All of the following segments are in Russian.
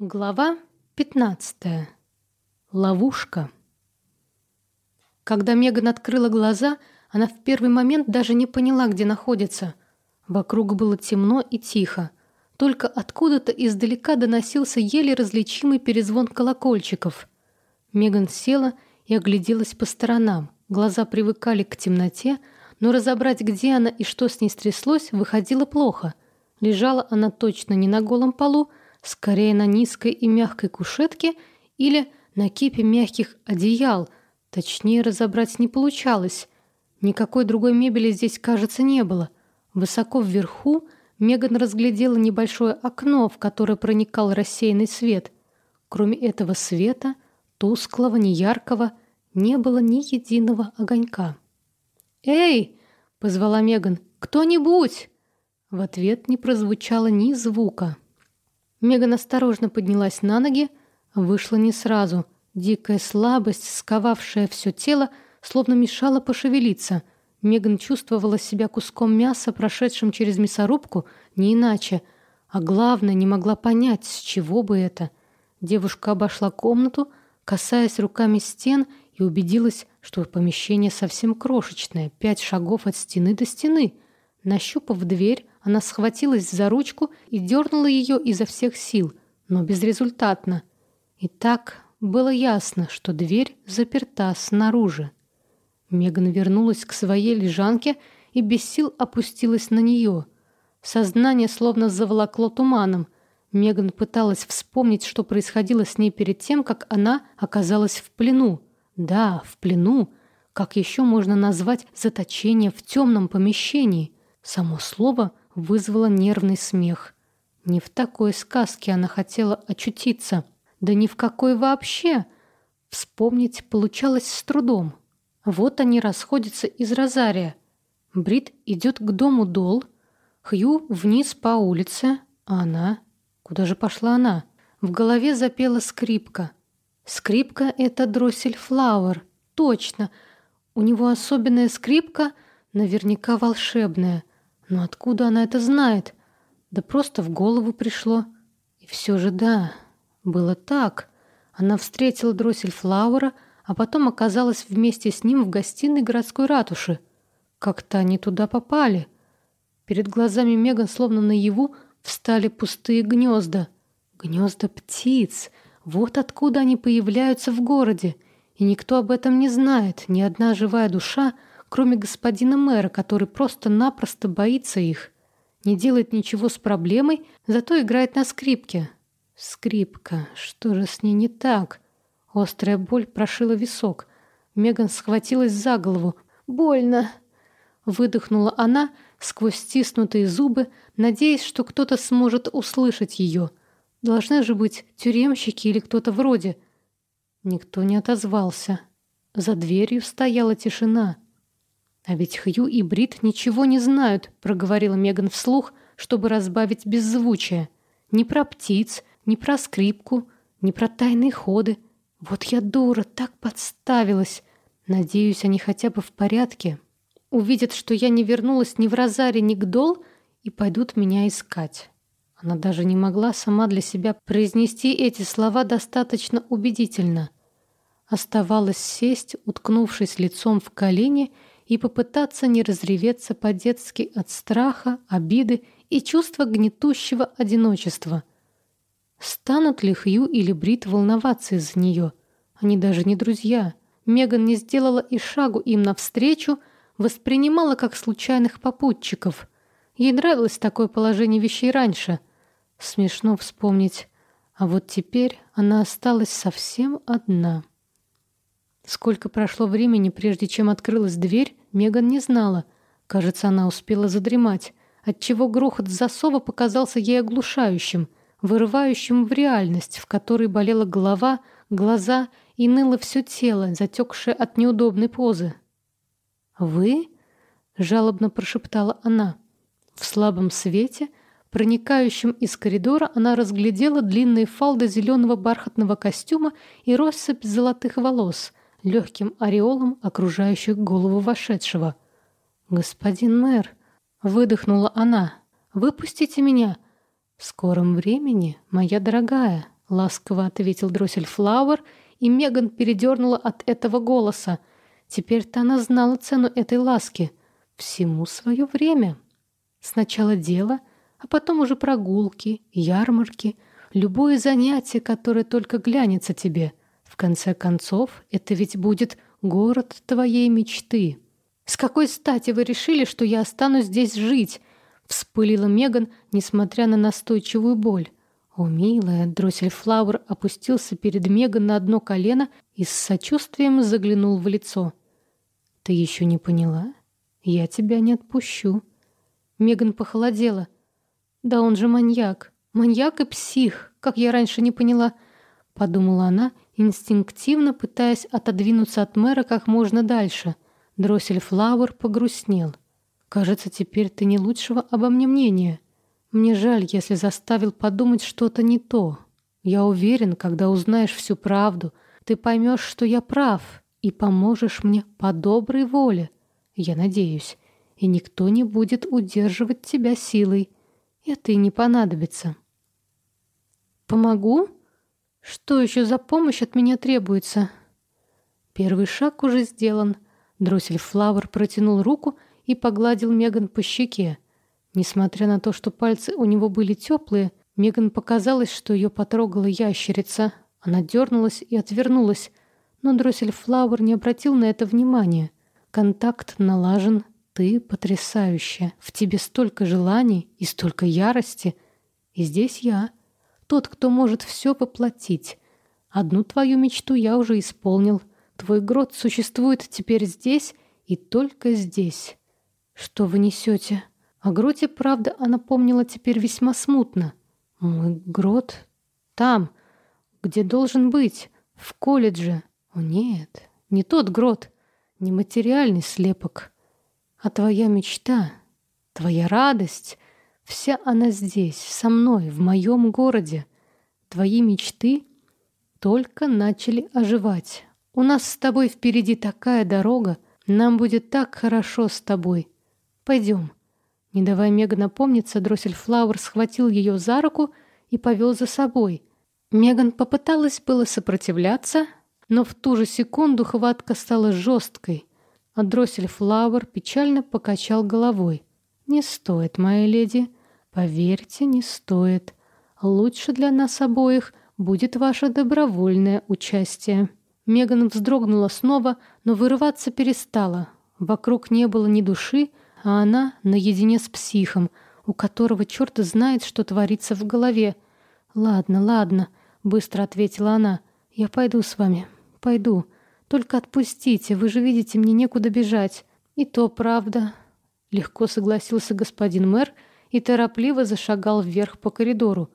Глава 15. Ловушка. Когда Меган открыла глаза, она в первый момент даже не поняла, где находится. Вокруг было темно и тихо. Только откуда-то издалека доносился еле различимый перезвон колокольчиков. Меган села и огляделась по сторонам. Глаза привыкали к темноте, но разобрать, где она и что с ней стряслось, выходило плохо. Лежала она точно не на голом полу, скорее на низкой и мягкой кушетке или на кипе мягких одеял. Точнее разобрать не получалось. Никакой другой мебели здесь, кажется, не было. Высоко вверху Меган разглядела небольшое окно, в которое проникал рассеянный свет. Кроме этого света, тусклого, неяркого, не было ни единого огонька. «Эй!» — позвала Меган. «Кто-нибудь!» В ответ не прозвучало ни звука. Меган осторожно поднялась на ноги, вышла не сразу. Дикая слабость, сковавшая все тело, словно мешала пошевелиться. Меган чувствовала себя куском мяса, прошедшим через мясорубку, не иначе. А главное, не могла понять, с чего бы это. Девушка обошла комнату, касаясь руками стен, и убедилась, что помещение совсем крошечное, пять шагов от стены до стены. Нащупав дверь, она схватилась за ручку и дернула ее изо всех сил, но безрезультатно. И так было ясно, что дверь заперта снаружи. Меган вернулась к своей лежанке и без сил опустилась на нее. Сознание словно заволокло туманом. Меган пыталась вспомнить, что происходило с ней перед тем, как она оказалась в плену. Да, в плену. Как еще можно назвать заточение в темном помещении? Само слово вызвало нервный смех. Не в такой сказке она хотела очутиться, да ни в какой вообще. Вспомнить получалось с трудом. Вот они расходятся из Розария. Брит идет к дому Дол, Хью вниз по улице, а она... Куда же пошла она? В голове запела скрипка. Скрипка — это дроссель Флауэр. Точно. У него особенная скрипка, наверняка волшебная. Но откуда она это знает? Да просто в голову пришло. И все же да, было так. Она встретила дроссель Флауэра, а потом оказалась вместе с ним в гостиной городской ратуши. Как-то они туда попали. Перед глазами Меган словно наяву встали пустые гнезда. Гнезда птиц. Вот откуда они появляются в городе. И никто об этом не знает, ни одна живая душа — кроме господина мэра, который просто-напросто боится их. Не делает ничего с проблемой, зато играет на скрипке. Скрипка. Что же с ней не так? Острая боль прошила висок. Меган схватилась за голову. «Больно!» Выдохнула она сквозь стиснутые зубы, надеясь, что кто-то сможет услышать ее. Должны же быть тюремщики или кто-то вроде. Никто не отозвался. За дверью стояла тишина. «А ведь Хью и Брит ничего не знают», — проговорила Меган вслух, чтобы разбавить беззвучие. «Ни про птиц, ни про скрипку, ни про тайные ходы. Вот я дура, так подставилась. Надеюсь, они хотя бы в порядке. Увидят, что я не вернулась ни в Розаре, ни к Дол, и пойдут меня искать». Она даже не могла сама для себя произнести эти слова достаточно убедительно. Оставалось сесть, уткнувшись лицом в колени, и попытаться не разреветься по-детски от страха, обиды и чувства гнетущего одиночества. Станут ли Хью или Брит волноваться из-за нее? Они даже не друзья. Меган не сделала и шагу им навстречу, воспринимала как случайных попутчиков. Ей нравилось такое положение вещей раньше. Смешно вспомнить. А вот теперь она осталась совсем одна. Сколько прошло времени, прежде чем открылась дверь, Меган не знала. Кажется, она успела задремать, отчего грохот засова показался ей оглушающим, вырывающим в реальность, в которой болела голова, глаза и ныло все тело, затекшее от неудобной позы. «Вы?» — жалобно прошептала она. В слабом свете, проникающем из коридора, она разглядела длинные фалды зеленого бархатного костюма и россыпь золотых волос — легким ореолом, окружающих голову вошедшего. «Господин мэр!» — выдохнула она. «Выпустите меня!» «В скором времени, моя дорогая!» — ласково ответил Дроссель Флауэр, и Меган передернула от этого голоса. Теперь-то она знала цену этой ласки. Всему свое время. Сначала дело, а потом уже прогулки, ярмарки, любое занятие, которое только глянется тебе. Конце концов, это ведь будет город твоей мечты. С какой стати вы решили, что я останусь здесь жить? Вспылила Меган, несмотря на настойчивую боль. О, милая, Дроссель Флауэр опустился перед Меган на одно колено и с сочувствием заглянул в лицо. Ты еще не поняла? Я тебя не отпущу. Меган похолодела. Да он же маньяк. Маньяк и псих, как я раньше не поняла, подумала она, инстинктивно пытаясь отодвинуться от мэра как можно дальше. Дроссель Флауэр погрустнел. Кажется, теперь ты не лучшего обо мне мнения. Мне жаль, если заставил подумать что-то не то. Я уверен, когда узнаешь всю правду, ты поймешь, что я прав, и поможешь мне по доброй воле. Я надеюсь, и никто не будет удерживать тебя силой. Это и не понадобится. Помогу? Что еще за помощь от меня требуется? Первый шаг уже сделан. Дроссель Флауэр протянул руку и погладил Меган по щеке. Несмотря на то, что пальцы у него были теплые, Меган показалось, что ее потрогала ящерица. Она дернулась и отвернулась, но Дроссель Флауэр не обратил на это внимания. Контакт налажен. Ты потрясающая. В тебе столько желаний и столько ярости. И здесь я, тот, кто может все воплотить. Одну твою мечту я уже исполнил. Твой грот существует теперь здесь и только здесь. Что вы несете? О гроте, правда, она помнила теперь весьма смутно. Мой грот там, где должен быть, в колледже. О нет, не тот грот не материальный слепок, а твоя мечта, твоя радость, вся она здесь, со мной, в моем городе. Твои мечты только начали оживать. У нас с тобой впереди такая дорога, нам будет так хорошо с тобой. Пойдем. Не давая Меган напомниться, Дроссель Флауэр схватил ее за руку и повел за собой. Меган попыталась было сопротивляться, но в ту же секунду хватка стала жесткой, а Дроссель Флауэр печально покачал головой. «Не стоит, моя леди. Поверьте, не стоит. Лучше для нас обоих будет ваше добровольное участие». Меган вздрогнула снова, но вырываться перестала. Вокруг не было ни души, а она наедине с психом, у которого черт знает, что творится в голове. «Ладно, ладно», — быстро ответила она. «Я пойду с вами пойду. Только отпустите, вы же видите, мне некуда бежать. И то правда. Легко согласился господин мэр и торопливо зашагал вверх по коридору.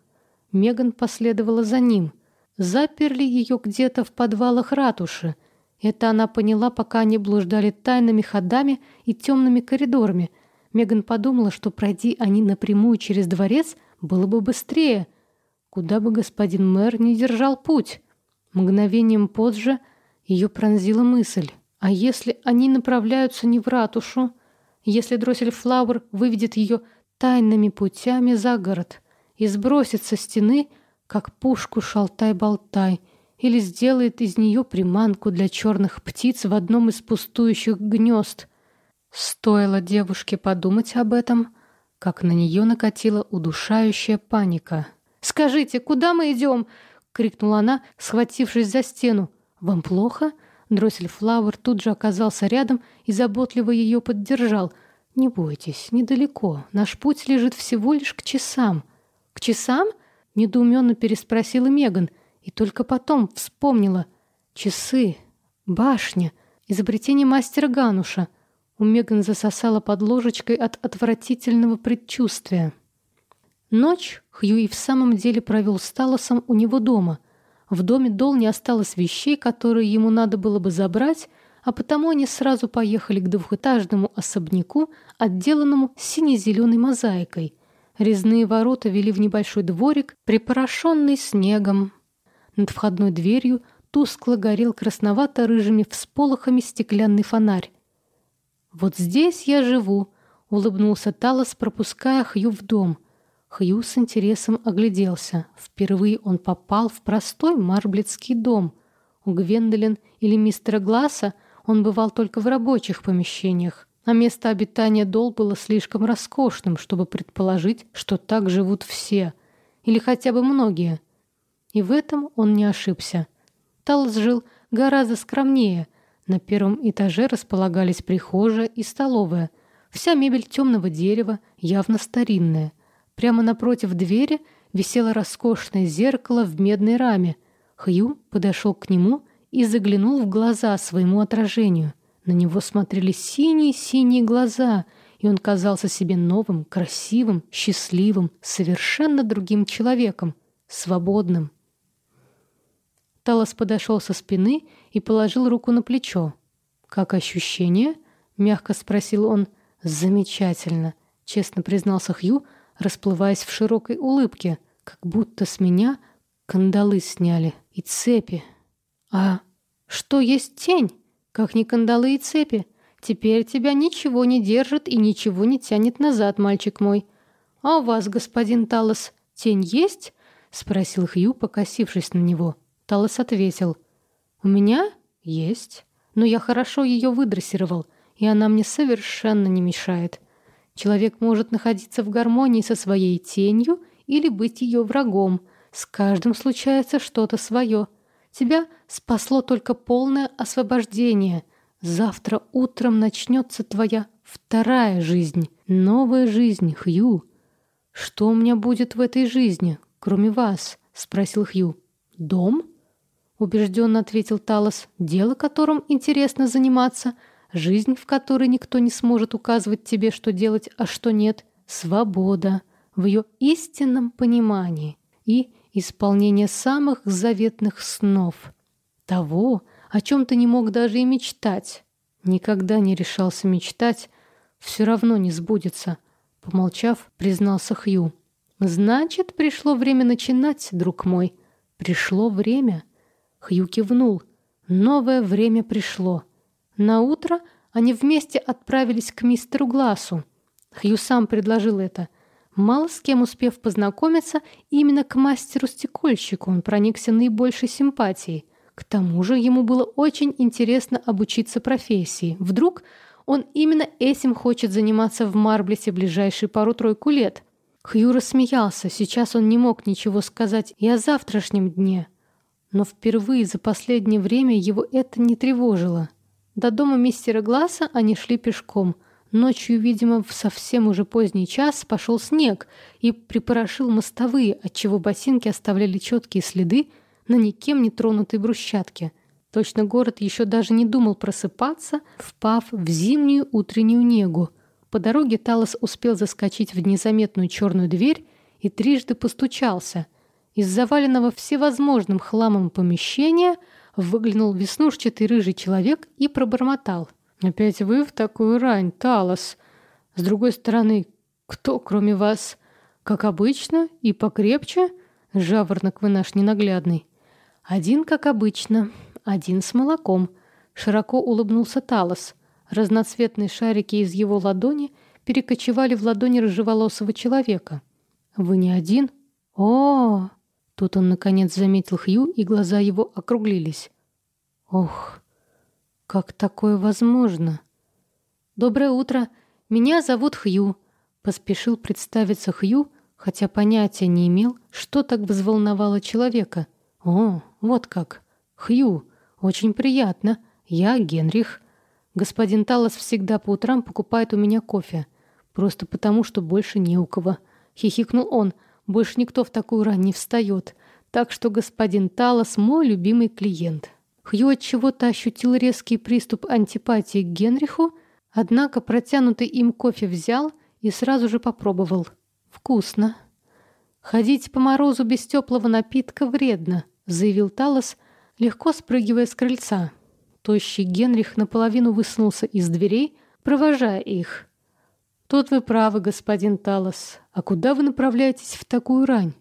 Меган последовала за ним. Заперли ее где-то в подвалах ратуши. Это она поняла, пока они блуждали тайными ходами и темными коридорами. Меган подумала, что пройди они напрямую через дворец, было бы быстрее. Куда бы господин мэр не держал путь. Мгновением позже ее пронзила мысль. А если они направляются не в ратушу? Если Дроссель Флауэр выведет ее тайными путями за город и сбросит со стены, как пушку шалтай-болтай, или сделает из нее приманку для черных птиц в одном из пустующих гнезд. Стоило девушке подумать об этом, как на нее накатила удушающая паника. «Скажите, куда мы идем?» крикнула она, схватившись за стену. Вам плохо? Дроссель Флауэр тут же оказался рядом и заботливо ее поддержал. Не бойтесь, недалеко. Наш путь лежит всего лишь к часам. К часам? недоуменно переспросила Меган и только потом вспомнила. Часы, башня, изобретение мастера Гануша. У Меган засосала под ложечкой от отвратительного предчувствия. Ночь Хьюи в самом деле провел с Талосом у него дома. В доме Дол не осталось вещей, которые ему надо было бы забрать, а потому они сразу поехали к двухэтажному особняку, отделанному сине-зеленой мозаикой. Резные ворота вели в небольшой дворик, припорошенный снегом. Над входной дверью тускло горел красновато-рыжими всполохами стеклянный фонарь. «Вот здесь я живу», — улыбнулся Талос, пропуская Хью в дом — Хью с интересом огляделся. Впервые он попал в простой марблетский дом. У Гвендолин или мистера Гласса он бывал только в рабочих помещениях, а место обитания Дол было слишком роскошным, чтобы предположить, что так живут все, или хотя бы многие. И в этом он не ошибся. Талос жил гораздо скромнее. На первом этаже располагались прихожая и столовая. Вся мебель темного дерева, явно старинная – Прямо напротив двери висело роскошное зеркало в медной раме. Хью подошел к нему и заглянул в глаза своему отражению. На него смотрели синие-синие глаза, и он казался себе новым, красивым, счастливым, совершенно другим человеком, свободным. Талос подошел со спины и положил руку на плечо. «Как ощущение?» — мягко спросил он. «Замечательно», — честно признался Хью, расплываясь в широкой улыбке, как будто с меня кандалы сняли и цепи. А что есть тень? Как не кандалы и цепи? Теперь тебя ничего не держит и ничего не тянет назад, мальчик мой. А у вас, господин Талос, тень есть? спросил Хью, покосившись на него. Талос ответил: "У меня есть, но я хорошо ее выдрессировал, и она мне совершенно не мешает. Человек может находиться в гармонии со своей тенью или быть ее врагом. С каждым случается что-то свое. Тебя спасло только полное освобождение. Завтра утром начнется твоя вторая жизнь, новая жизнь, Хью. Что у меня будет в этой жизни, кроме вас? спросил Хью. Дом? убежденно ответил Талос. Дело, которым интересно заниматься — Жизнь, в которой никто не сможет указывать тебе, что делать, а что нет. Свобода в ее истинном понимании и исполнение самых заветных снов. Того, о чем ты не мог даже и мечтать. Никогда не решался мечтать, все равно не сбудется, помолчав, признался Хью. Значит, пришло время начинать, друг мой. Пришло время. Хью кивнул. Новое время пришло. На утро они вместе отправились к мистеру Глассу. Хью сам предложил это. Мало с кем успев познакомиться, именно к мастеру-стекольщику он проникся наибольшей симпатией. К тому же ему было очень интересно обучиться профессии. Вдруг он именно этим хочет заниматься в Марблесе ближайшие пару-тройку лет. Хью рассмеялся. Сейчас он не мог ничего сказать и о завтрашнем дне. Но впервые за последнее время его это не тревожило. До дома мистера Гласса они шли пешком. Ночью, видимо, в совсем уже поздний час пошел снег и припорошил мостовые, отчего ботинки оставляли четкие следы на никем не тронутой брусчатке. Точно город еще даже не думал просыпаться, впав в зимнюю утреннюю негу. По дороге Талос успел заскочить в незаметную черную дверь и трижды постучался. Из заваленного всевозможным хламом помещения – выглянул веснушчатый рыжий человек и пробормотал. «Опять вы в такую рань, Талос. С другой стороны, кто, кроме вас? Как обычно и покрепче? Жаворонок вы наш ненаглядный». «Один, как обычно, один с молоком», — широко улыбнулся Талос. Разноцветные шарики из его ладони перекочевали в ладони рыжеволосого человека. «Вы не один?» «О, Тут он, наконец, заметил Хью, и глаза его округлились. «Ох, как такое возможно?» «Доброе утро. Меня зовут Хью», — поспешил представиться Хью, хотя понятия не имел, что так взволновало человека. «О, вот как. Хью, очень приятно. Я Генрих. Господин Талос всегда по утрам покупает у меня кофе. Просто потому, что больше не у кого». Хихикнул он, — больше никто в такую рань не встает, так что господин Талос мой любимый клиент. Хью от чего-то ощутил резкий приступ антипатии к Генриху, однако протянутый им кофе взял и сразу же попробовал. Вкусно. Ходить по морозу без теплого напитка вредно, заявил Талос, легко спрыгивая с крыльца. Тощий Генрих наполовину высунулся из дверей, провожая их. Тут вы правы, господин Талос. А куда вы направляетесь в такую рань?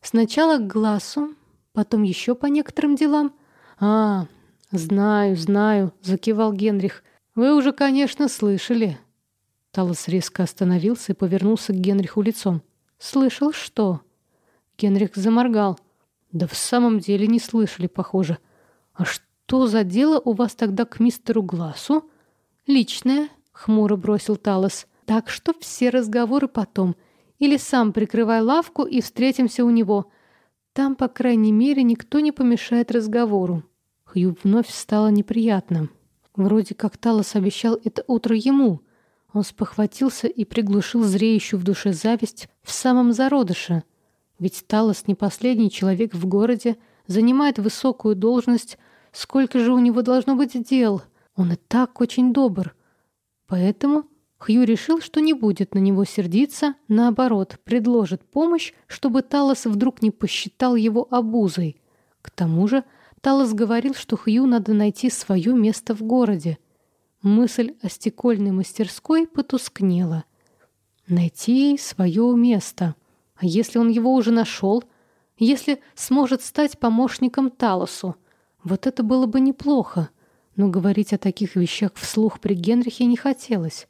Сначала к глазу, потом еще по некоторым делам. А, знаю, знаю, закивал Генрих. Вы уже, конечно, слышали. Талос резко остановился и повернулся к Генриху лицом. Слышал что? Генрих заморгал. Да в самом деле не слышали, похоже. А что за дело у вас тогда к мистеру Глазу? Личное, хмуро бросил Талос. Так что все разговоры потом. Или сам прикрывай лавку и встретимся у него. Там, по крайней мере, никто не помешает разговору. Хью вновь стало неприятно. Вроде как Талос обещал это утро ему. Он спохватился и приглушил зреющую в душе зависть в самом зародыше. Ведь Талос не последний человек в городе, занимает высокую должность. Сколько же у него должно быть дел? Он и так очень добр. Поэтому Хью решил, что не будет на него сердиться, наоборот, предложит помощь, чтобы Талос вдруг не посчитал его обузой. К тому же Талос говорил, что Хью надо найти свое место в городе. Мысль о стекольной мастерской потускнела. Найти свое место. А если он его уже нашел? Если сможет стать помощником Талосу? Вот это было бы неплохо. Но говорить о таких вещах вслух при Генрихе не хотелось.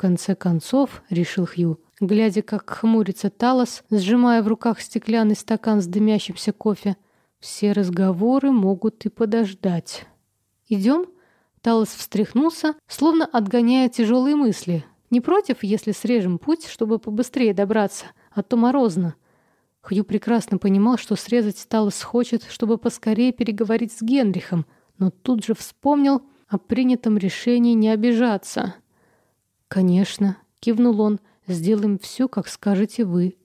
Конце концов, решил Хью, глядя, как хмурится Талос, сжимая в руках стеклянный стакан с дымящимся кофе, все разговоры могут и подождать. «Идем?» Талос встряхнулся, словно отгоняя тяжелые мысли. «Не против, если срежем путь, чтобы побыстрее добраться, а то морозно». Хью прекрасно понимал, что срезать Талос хочет, чтобы поскорее переговорить с Генрихом, но тут же вспомнил о принятом решении не обижаться. «Конечно», — кивнул он, — «сделаем все, как скажете вы».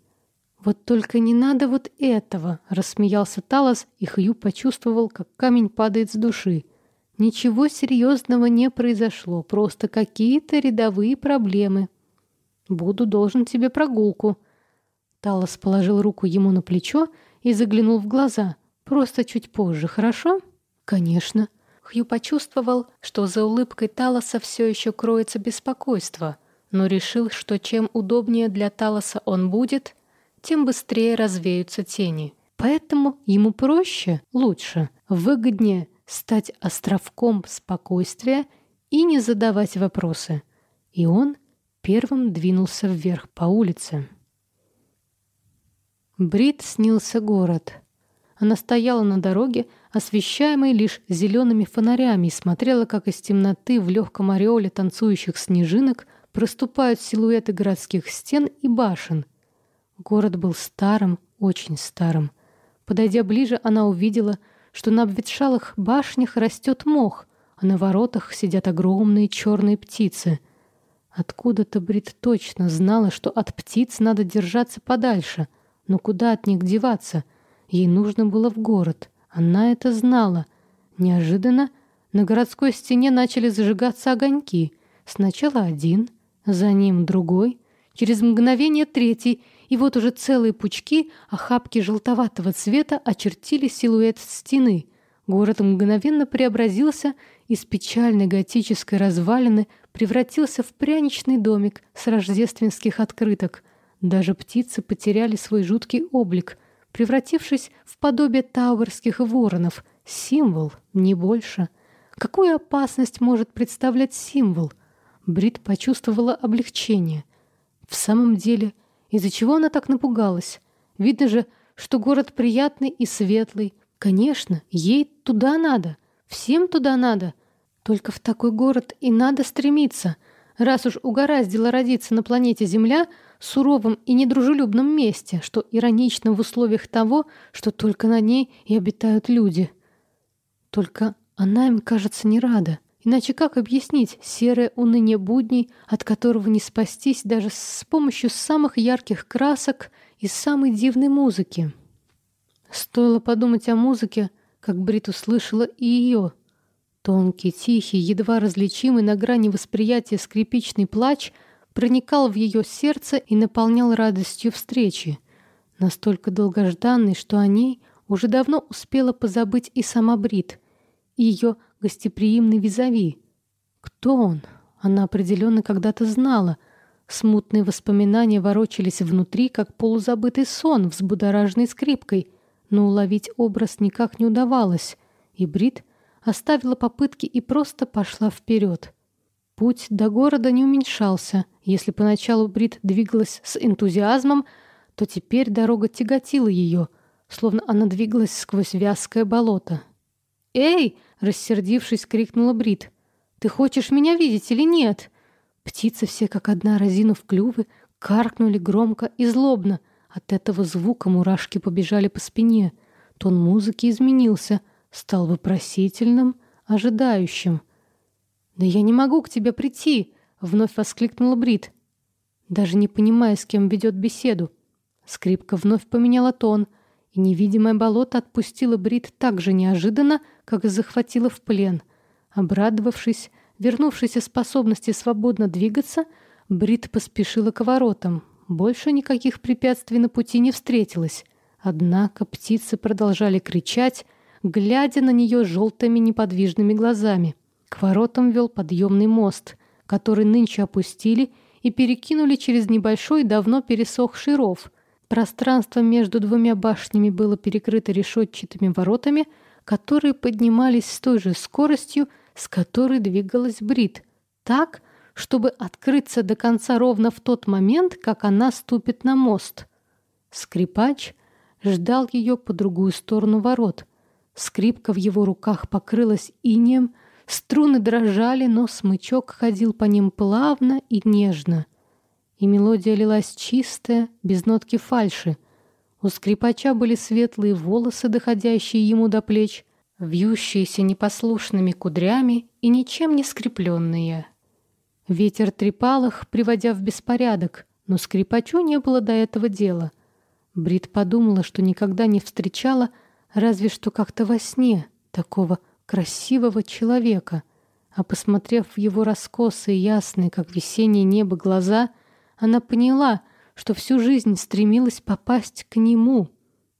«Вот только не надо вот этого!» — рассмеялся Талос, и Хью почувствовал, как камень падает с души. «Ничего серьезного не произошло, просто какие-то рядовые проблемы. Буду должен тебе прогулку». Талос положил руку ему на плечо и заглянул в глаза. «Просто чуть позже, хорошо?» «Конечно». Хью почувствовал, что за улыбкой Талоса все еще кроется беспокойство, но решил, что чем удобнее для Талоса он будет — тем быстрее развеются тени. Поэтому ему проще, лучше, выгоднее стать островком спокойствия и не задавать вопросы. И он первым двинулся вверх по улице. Брит снился город. Она стояла на дороге, освещаемой лишь зелеными фонарями, и смотрела, как из темноты в легком ореоле танцующих снежинок проступают силуэты городских стен и башен — Город был старым, очень старым. Подойдя ближе, она увидела, что на обветшалых башнях растет мох, а на воротах сидят огромные черные птицы. Откуда-то Брит точно знала, что от птиц надо держаться подальше, но куда от них деваться? Ей нужно было в город. Она это знала. Неожиданно на городской стене начали зажигаться огоньки. Сначала один, за ним другой, через мгновение третий — и вот уже целые пучки, охапки желтоватого цвета очертили силуэт стены. Город мгновенно преобразился, из печальной готической развалины превратился в пряничный домик с рождественских открыток. Даже птицы потеряли свой жуткий облик, превратившись в подобие тауэрских воронов. Символ, не больше. Какую опасность может представлять символ? Брит почувствовала облегчение. В самом деле — из-за чего она так напугалась? Видно же, что город приятный и светлый. Конечно, ей туда надо. Всем туда надо. Только в такой город и надо стремиться. Раз уж угораздило родиться на планете Земля, суровом и недружелюбном месте, что иронично в условиях того, что только на ней и обитают люди. Только она им, кажется, не рада. Иначе как объяснить серое уныние будней, от которого не спастись даже с помощью самых ярких красок и самой дивной музыки? Стоило подумать о музыке, как Брит услышала и ее. Тонкий, тихий, едва различимый на грани восприятия скрипичный плач проникал в ее сердце и наполнял радостью встречи. Настолько долгожданный, что о ней уже давно успела позабыть и сама Брит. Ее гостеприимный визави. Кто он? Она определенно когда-то знала. Смутные воспоминания ворочались внутри, как полузабытый сон, взбудораженный скрипкой, но уловить образ никак не удавалось, и Брит оставила попытки и просто пошла вперед. Путь до города не уменьшался. Если поначалу Брит двигалась с энтузиазмом, то теперь дорога тяготила ее, словно она двигалась сквозь вязкое болото. «Эй!» — рассердившись, крикнула Брит. «Ты хочешь меня видеть или нет?» Птицы все как одна, разинув клювы, каркнули громко и злобно. От этого звука мурашки побежали по спине. Тон музыки изменился, стал вопросительным, ожидающим. «Да я не могу к тебе прийти!» — вновь воскликнула Брит, даже не понимая, с кем ведет беседу. Скрипка вновь поменяла тон, и невидимое болото отпустило Брит так же неожиданно, как и захватило в плен. Обрадовавшись, вернувшейся способности свободно двигаться, Брит поспешила к воротам. Больше никаких препятствий на пути не встретилось. Однако птицы продолжали кричать, глядя на нее желтыми неподвижными глазами. К воротам вел подъемный мост, который нынче опустили и перекинули через небольшой давно пересохший ров. Пространство между двумя башнями было перекрыто решетчатыми воротами, которые поднимались с той же скоростью, с которой двигалась Брит, так, чтобы открыться до конца ровно в тот момент, как она ступит на мост. Скрипач ждал ее по другую сторону ворот. Скрипка в его руках покрылась инеем, струны дрожали, но смычок ходил по ним плавно и нежно. И мелодия лилась чистая, без нотки фальши. У скрипача были светлые волосы, доходящие ему до плеч, вьющиеся непослушными кудрями и ничем не скрепленные. Ветер трепал их, приводя в беспорядок, но скрипачу не было до этого дела. Брит подумала, что никогда не встречала, разве что как-то во сне, такого красивого человека. А посмотрев в его раскосые, ясные, как весеннее небо, глаза, она поняла, что всю жизнь стремилась попасть к нему.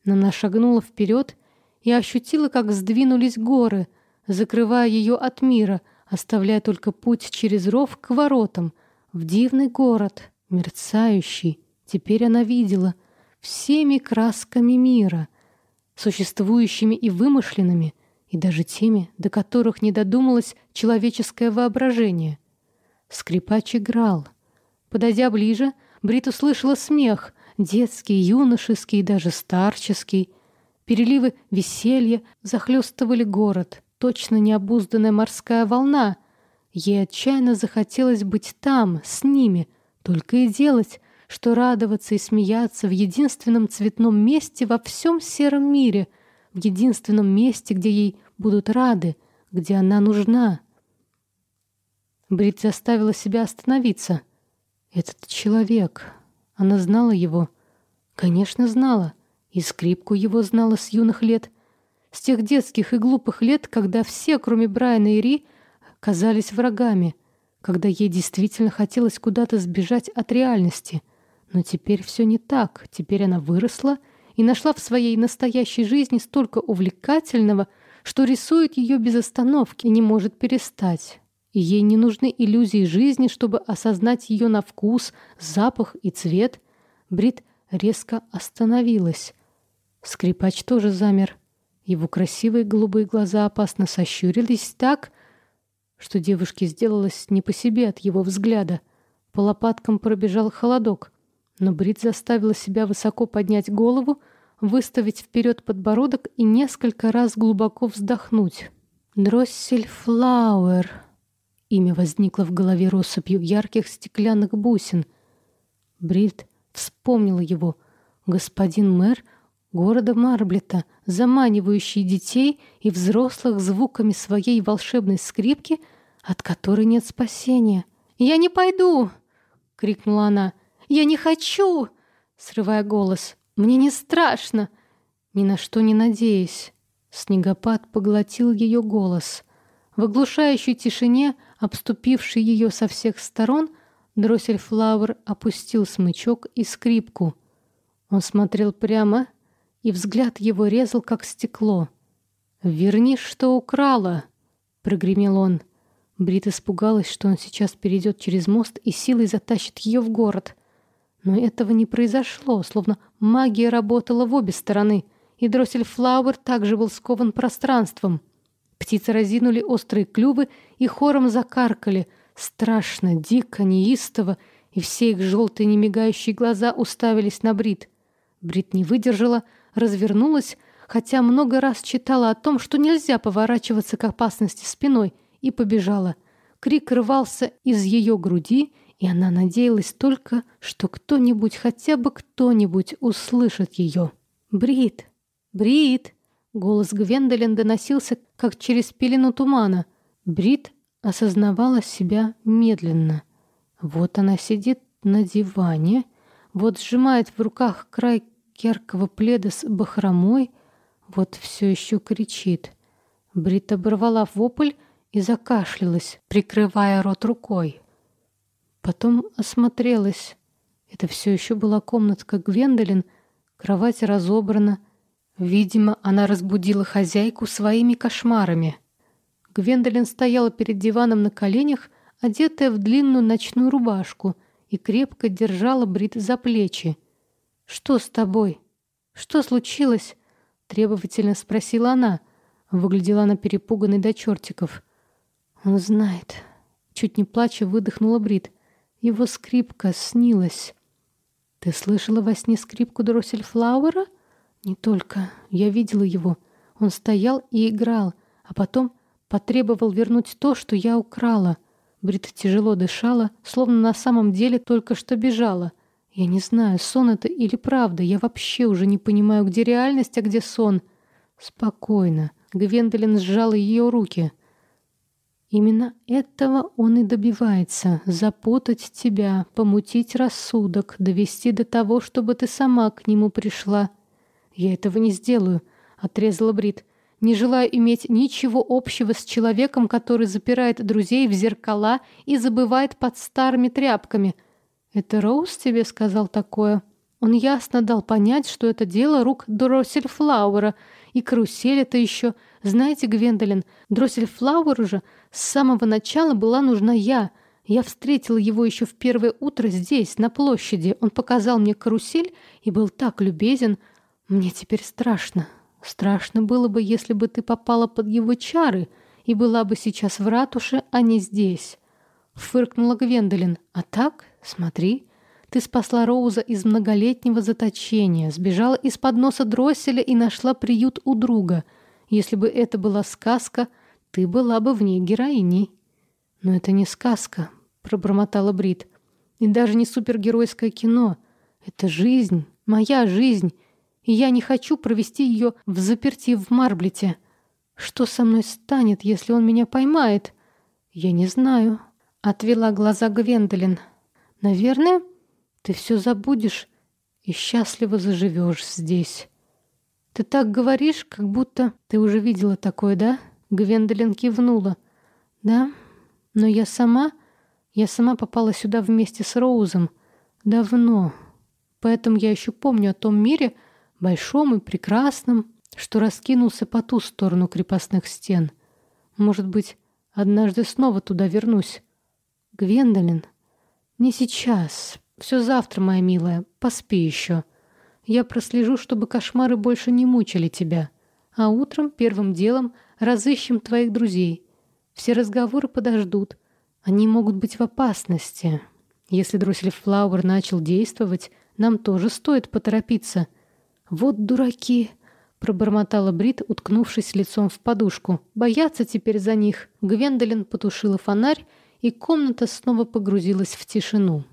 Но она шагнула вперед и ощутила, как сдвинулись горы, закрывая ее от мира, оставляя только путь через ров к воротам, в дивный город, мерцающий. Теперь она видела всеми красками мира, существующими и вымышленными, и даже теми, до которых не додумалось человеческое воображение. Скрипач играл. Подойдя ближе, Брит услышала смех, детский, юношеский и даже старческий — Переливы веселья захлестывали город, точно необузданная морская волна. Ей отчаянно захотелось быть там, с ними, только и делать, что радоваться и смеяться в единственном цветном месте во всем сером мире, в единственном месте, где ей будут рады, где она нужна. Брит заставила себя остановиться. Этот человек. Она знала его. Конечно, знала. И скрипку его знала с юных лет, с тех детских и глупых лет, когда все, кроме Брайана и Ри, казались врагами, когда ей действительно хотелось куда-то сбежать от реальности. Но теперь все не так. Теперь она выросла и нашла в своей настоящей жизни столько увлекательного, что рисует ее без остановки и не может перестать. Ей не нужны иллюзии жизни, чтобы осознать ее на вкус, запах и цвет. Брит резко остановилась. Скрипач тоже замер. Его красивые голубые глаза опасно сощурились так, что девушке сделалось не по себе от его взгляда. По лопаткам пробежал холодок, но Брит заставила себя высоко поднять голову, выставить вперед подбородок и несколько раз глубоко вздохнуть. «Дроссель Флауэр». Имя возникло в голове россыпью ярких стеклянных бусин. Брит вспомнила его. Господин мэр — города Марблета, заманивающий детей и взрослых звуками своей волшебной скрипки, от которой нет спасения. «Я не пойду!» — крикнула она. «Я не хочу!» — срывая голос. «Мне не страшно!» Ни на что не надеясь. Снегопад поглотил ее голос. В оглушающей тишине, обступившей ее со всех сторон, Дроссельфлауэр опустил смычок и скрипку. Он смотрел прямо и взгляд его резал, как стекло. «Верни, что украла!» — прогремел он. Брит испугалась, что он сейчас перейдет через мост и силой затащит ее в город. Но этого не произошло, словно магия работала в обе стороны, и Дроссельфлауэр также был скован пространством. Птицы разинули острые клювы и хором закаркали, страшно, дико, неистово, и все их желтые немигающие глаза уставились на Брит — Брит не выдержала, развернулась, хотя много раз читала о том, что нельзя поворачиваться к опасности спиной, и побежала. Крик рвался из ее груди, и она надеялась только, что кто-нибудь, хотя бы кто-нибудь услышит ее. «Брит! Брит!» Голос Гвендолин доносился, как через пелену тумана. Брит осознавала себя медленно. Вот она сидит на диване, вот сжимает в руках край яркого пледа с бахромой, вот все еще кричит. Брит оборвала вопль и закашлялась, прикрывая рот рукой. Потом осмотрелась. Это все еще была комнатка Гвендолин, кровать разобрана. Видимо, она разбудила хозяйку своими кошмарами. Гвендолин стояла перед диваном на коленях, одетая в длинную ночную рубашку, и крепко держала Брит за плечи. «Что с тобой? Что случилось?» — требовательно спросила она. Выглядела она перепуганной до чертиков. «Он знает». Чуть не плача выдохнула Брит. Его скрипка снилась. Ты слышала во сне скрипку Дроссельфлауэра? Не только. Я видела его. Он стоял и играл, а потом потребовал вернуть то, что я украла. Брита тяжело дышала, словно на самом деле только что бежала. Я не знаю, сон это или правда. Я вообще уже не понимаю, где реальность, а где сон. Спокойно. Гвендолин сжала ее руки — Именно этого он и добивается — запутать тебя, помутить рассудок, довести до того, чтобы ты сама к нему пришла. Я этого не сделаю, — отрезала Брит. Не желаю иметь ничего общего с человеком, который запирает друзей в зеркала и забывает под старыми тряпками. Это Роуз тебе сказал такое? Он ясно дал понять, что это дело рук Дроссельфлауэра, и карусель это еще. Знаете, Гвендолин, Дроссельфлауэру же с самого начала была нужна я. Я встретила его еще в первое утро здесь, на площади. Он показал мне карусель и был так любезен. Мне теперь страшно. Страшно было бы, если бы ты попала под его чары и была бы сейчас в ратуше, а не здесь. Фыркнула Гвендолин. А так, смотри, ты спасла Роуза из многолетнего заточения, сбежала из-под носа Дросселя и нашла приют у друга. Если бы это была сказка, ты была бы в ней героиней. Но это не сказка, пробормотала Брит. И даже не супергеройское кино. Это жизнь, моя жизнь, и я не хочу провести ее в заперти в Марблете. Что со мной станет, если он меня поймает? Я не знаю. Отвела глаза Гвендолин. Наверное, ты все забудешь и счастливо заживешь здесь. Ты так говоришь, как будто ты уже видела такое, да? Гвендолин кивнула. «Да, но я сама... Я сама попала сюда вместе с Роузом. Давно. Поэтому я еще помню о том мире, большом и прекрасном, что раскинулся по ту сторону крепостных стен. Может быть, однажды снова туда вернусь. Гвендолин, не сейчас. Все завтра, моя милая. Поспи еще. Я прослежу, чтобы кошмары больше не мучили тебя. А утром первым делом разыщем твоих друзей. Все разговоры подождут. Они могут быть в опасности. Если Дроссельфлауэр начал действовать, нам тоже стоит поторопиться. Вот дураки, пробормотала Брит, уткнувшись лицом в подушку. Бояться теперь за них. Гвендолин потушила фонарь, и комната снова погрузилась в тишину.